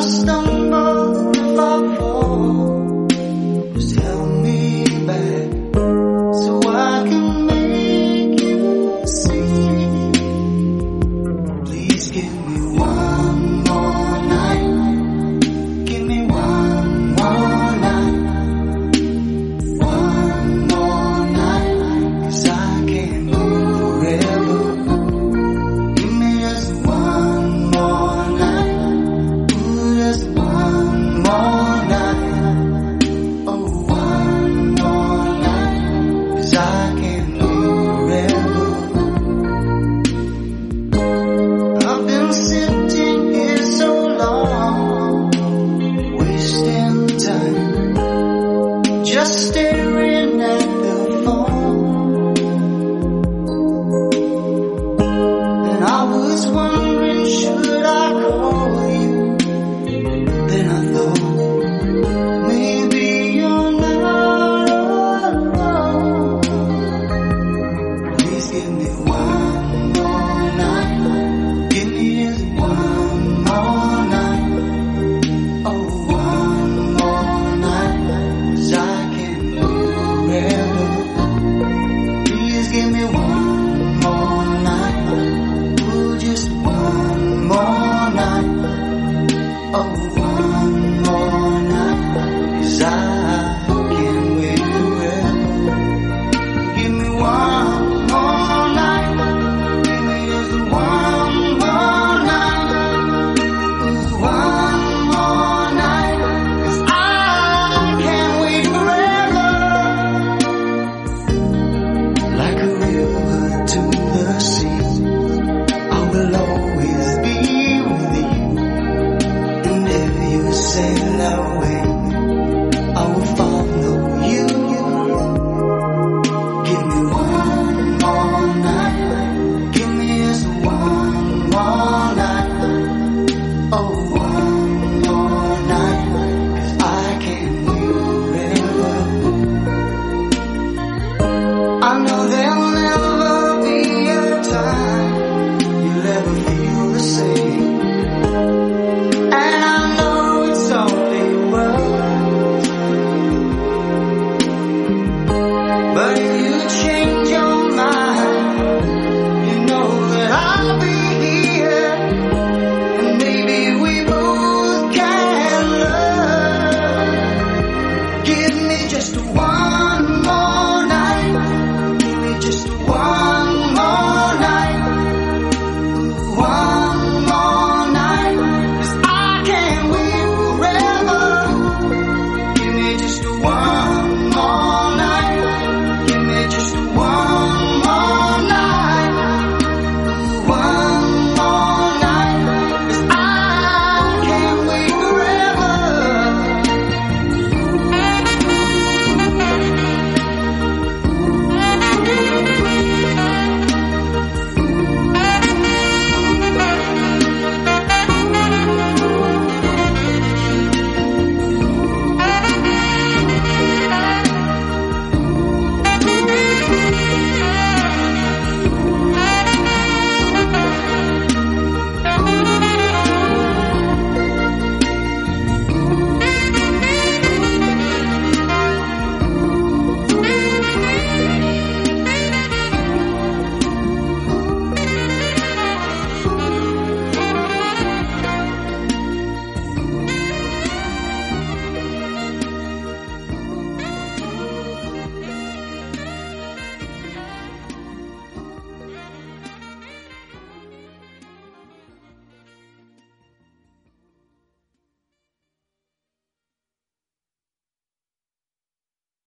And if Oh.